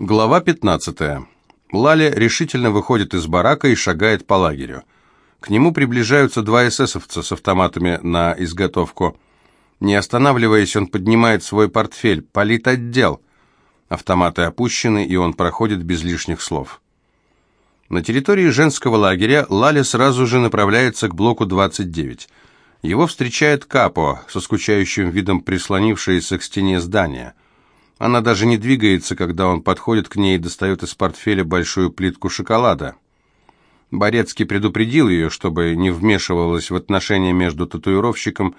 Глава 15. Лаля решительно выходит из барака и шагает по лагерю. К нему приближаются два эсэсовца с автоматами на изготовку. Не останавливаясь, он поднимает свой портфель. «Политотдел». Автоматы опущены, и он проходит без лишних слов. На территории женского лагеря Лаля сразу же направляется к блоку 29. Его встречает Капо, со скучающим видом прислонившаяся к стене здания – она даже не двигается, когда он подходит к ней и достает из портфеля большую плитку шоколада. Борецкий предупредил ее, чтобы не вмешивалась в отношения между татуировщиком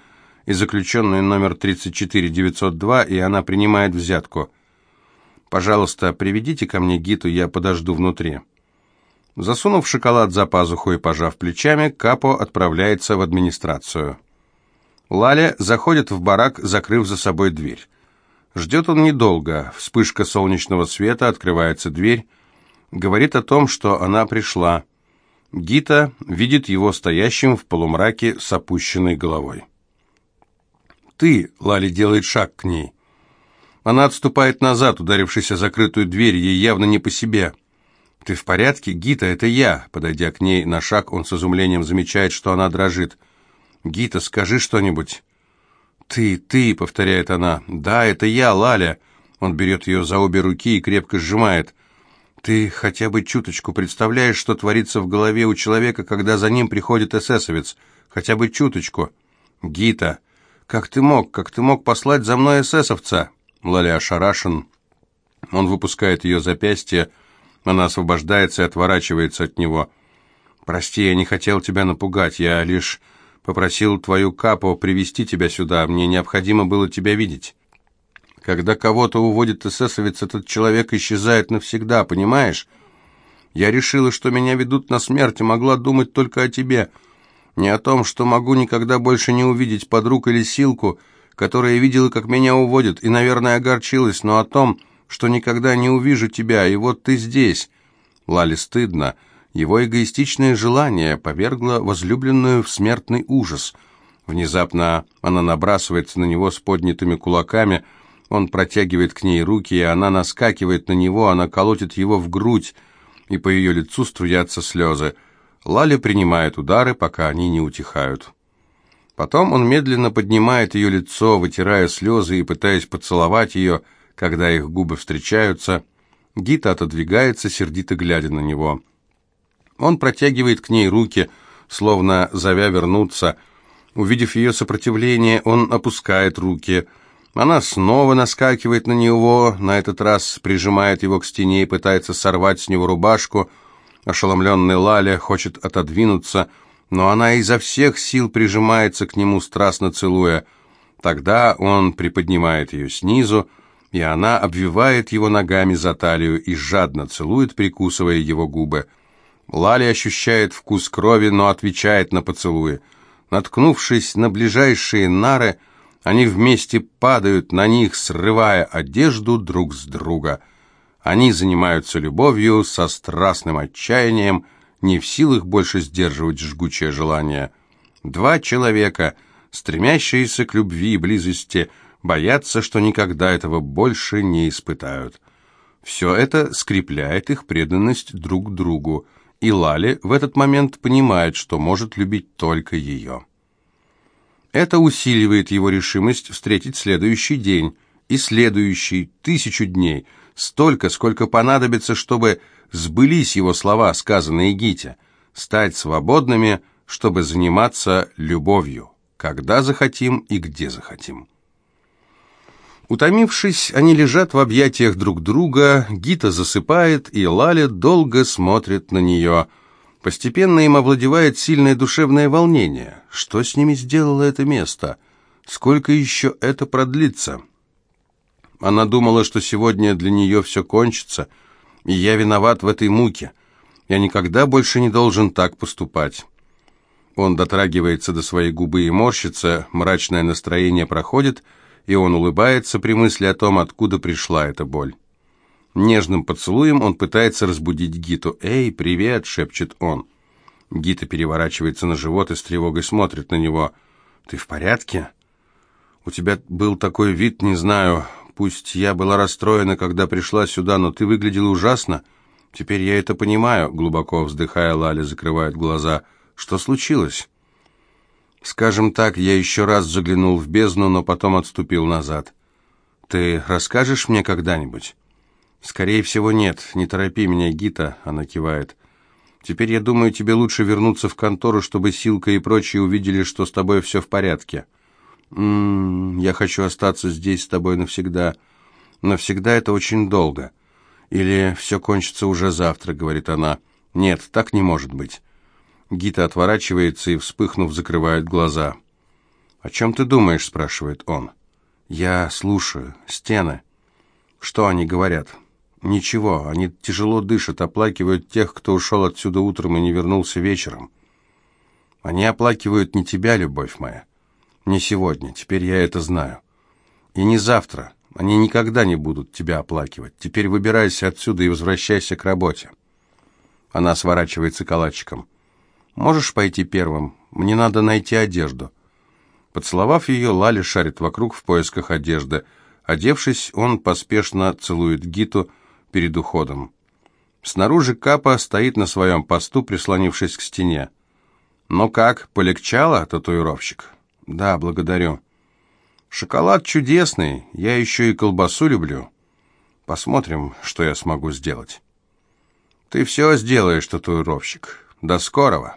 и заключенной номер 34902, и она принимает взятку. «Пожалуйста, приведите ко мне Гиту, я подожду внутри». Засунув шоколад за пазуху и пожав плечами, Капо отправляется в администрацию. Лаля заходит в барак, закрыв за собой дверь. Ждет он недолго. Вспышка солнечного света, открывается дверь. Говорит о том, что она пришла. Гита видит его стоящим в полумраке с опущенной головой. «Ты!» — Лали делает шаг к ней. Она отступает назад, ударившись о закрытую дверь, ей явно не по себе. «Ты в порядке? Гита, это я!» Подойдя к ней на шаг, он с изумлением замечает, что она дрожит. «Гита, скажи что-нибудь!» «Ты, ты», — повторяет она. «Да, это я, Лаля». Он берет ее за обе руки и крепко сжимает. «Ты хотя бы чуточку представляешь, что творится в голове у человека, когда за ним приходит эсэсовец? Хотя бы чуточку». «Гита, как ты мог, как ты мог послать за мной эсэсовца?» Лаля ошарашен. Он выпускает ее запястье. Она освобождается и отворачивается от него. «Прости, я не хотел тебя напугать. Я лишь Попросил твою капо привести тебя сюда. Мне необходимо было тебя видеть. Когда кого-то уводит эсэсовец, этот человек исчезает навсегда, понимаешь? Я решила, что меня ведут на смерть, и могла думать только о тебе. Не о том, что могу никогда больше не увидеть подруг или силку, которая видела, как меня уводят, и, наверное, огорчилась, но о том, что никогда не увижу тебя, и вот ты здесь. Лали стыдно. Его эгоистичное желание повергло возлюбленную в смертный ужас. Внезапно она набрасывается на него с поднятыми кулаками, он протягивает к ней руки, и она наскакивает на него, она колотит его в грудь, и по ее лицу струятся слезы. Лали принимает удары, пока они не утихают. Потом он медленно поднимает ее лицо, вытирая слезы и пытаясь поцеловать ее, когда их губы встречаются. Гита отодвигается, сердито глядя на него. Он протягивает к ней руки, словно зовя вернуться. Увидев ее сопротивление, он опускает руки. Она снова наскакивает на него, на этот раз прижимает его к стене и пытается сорвать с него рубашку. Ошеломленный Лаля хочет отодвинуться, но она изо всех сил прижимается к нему, страстно целуя. Тогда он приподнимает ее снизу, и она обвивает его ногами за талию и жадно целует, прикусывая его губы. Лали ощущает вкус крови, но отвечает на поцелуи. Наткнувшись на ближайшие нары, они вместе падают на них, срывая одежду друг с друга. Они занимаются любовью со страстным отчаянием, не в силах больше сдерживать жгучее желание. Два человека, стремящиеся к любви и близости, боятся, что никогда этого больше не испытают. Все это скрепляет их преданность друг другу – и Лали в этот момент понимает, что может любить только ее. Это усиливает его решимость встретить следующий день и следующий, тысячу дней, столько, сколько понадобится, чтобы сбылись его слова, сказанные Гите, стать свободными, чтобы заниматься любовью, когда захотим и где захотим. Утомившись, они лежат в объятиях друг друга, Гита засыпает, и Лаля долго смотрит на нее. Постепенно им овладевает сильное душевное волнение. Что с ними сделало это место? Сколько еще это продлится? Она думала, что сегодня для нее все кончится, и я виноват в этой муке. Я никогда больше не должен так поступать. Он дотрагивается до своей губы и морщится, мрачное настроение проходит — и он улыбается при мысли о том, откуда пришла эта боль. Нежным поцелуем он пытается разбудить Гиту. «Эй, привет!» — шепчет он. Гита переворачивается на живот и с тревогой смотрит на него. «Ты в порядке?» «У тебя был такой вид, не знаю, Пусть я была расстроена, когда пришла сюда, но ты выглядела ужасно. Теперь я это понимаю, глубоко вздыхая, Лаля закрывает глаза. Что случилось? Скажем так, я еще раз заглянул в бездну, но потом отступил назад. Ты расскажешь мне когда-нибудь? Скорее всего, нет. Не торопи меня, Гита, она кивает. Теперь я думаю, тебе лучше вернуться в контору, чтобы Силка и прочие увидели, что с тобой все в порядке. М -м, я хочу остаться здесь с тобой навсегда. Навсегда это очень долго. Или все кончится уже завтра, говорит она. Нет, так не может быть. Гита отворачивается и, вспыхнув, закрывает глаза. «О чем ты думаешь?» – спрашивает он. «Я слушаю. Стены. Что они говорят?» «Ничего. Они тяжело дышат, оплакивают тех, кто ушел отсюда утром и не вернулся вечером. Они оплакивают не тебя, любовь моя. Не сегодня. Теперь я это знаю. И не завтра. Они никогда не будут тебя оплакивать. Теперь выбирайся отсюда и возвращайся к работе». Она сворачивается калачиком. «Можешь пойти первым? Мне надо найти одежду». Поцеловав ее, Лали шарит вокруг в поисках одежды. Одевшись, он поспешно целует Гиту перед уходом. Снаружи Капа стоит на своем посту, прислонившись к стене. «Ну как, полегчало, татуировщик?» «Да, благодарю». «Шоколад чудесный, я еще и колбасу люблю. Посмотрим, что я смогу сделать». «Ты все сделаешь, татуировщик. До скорого!»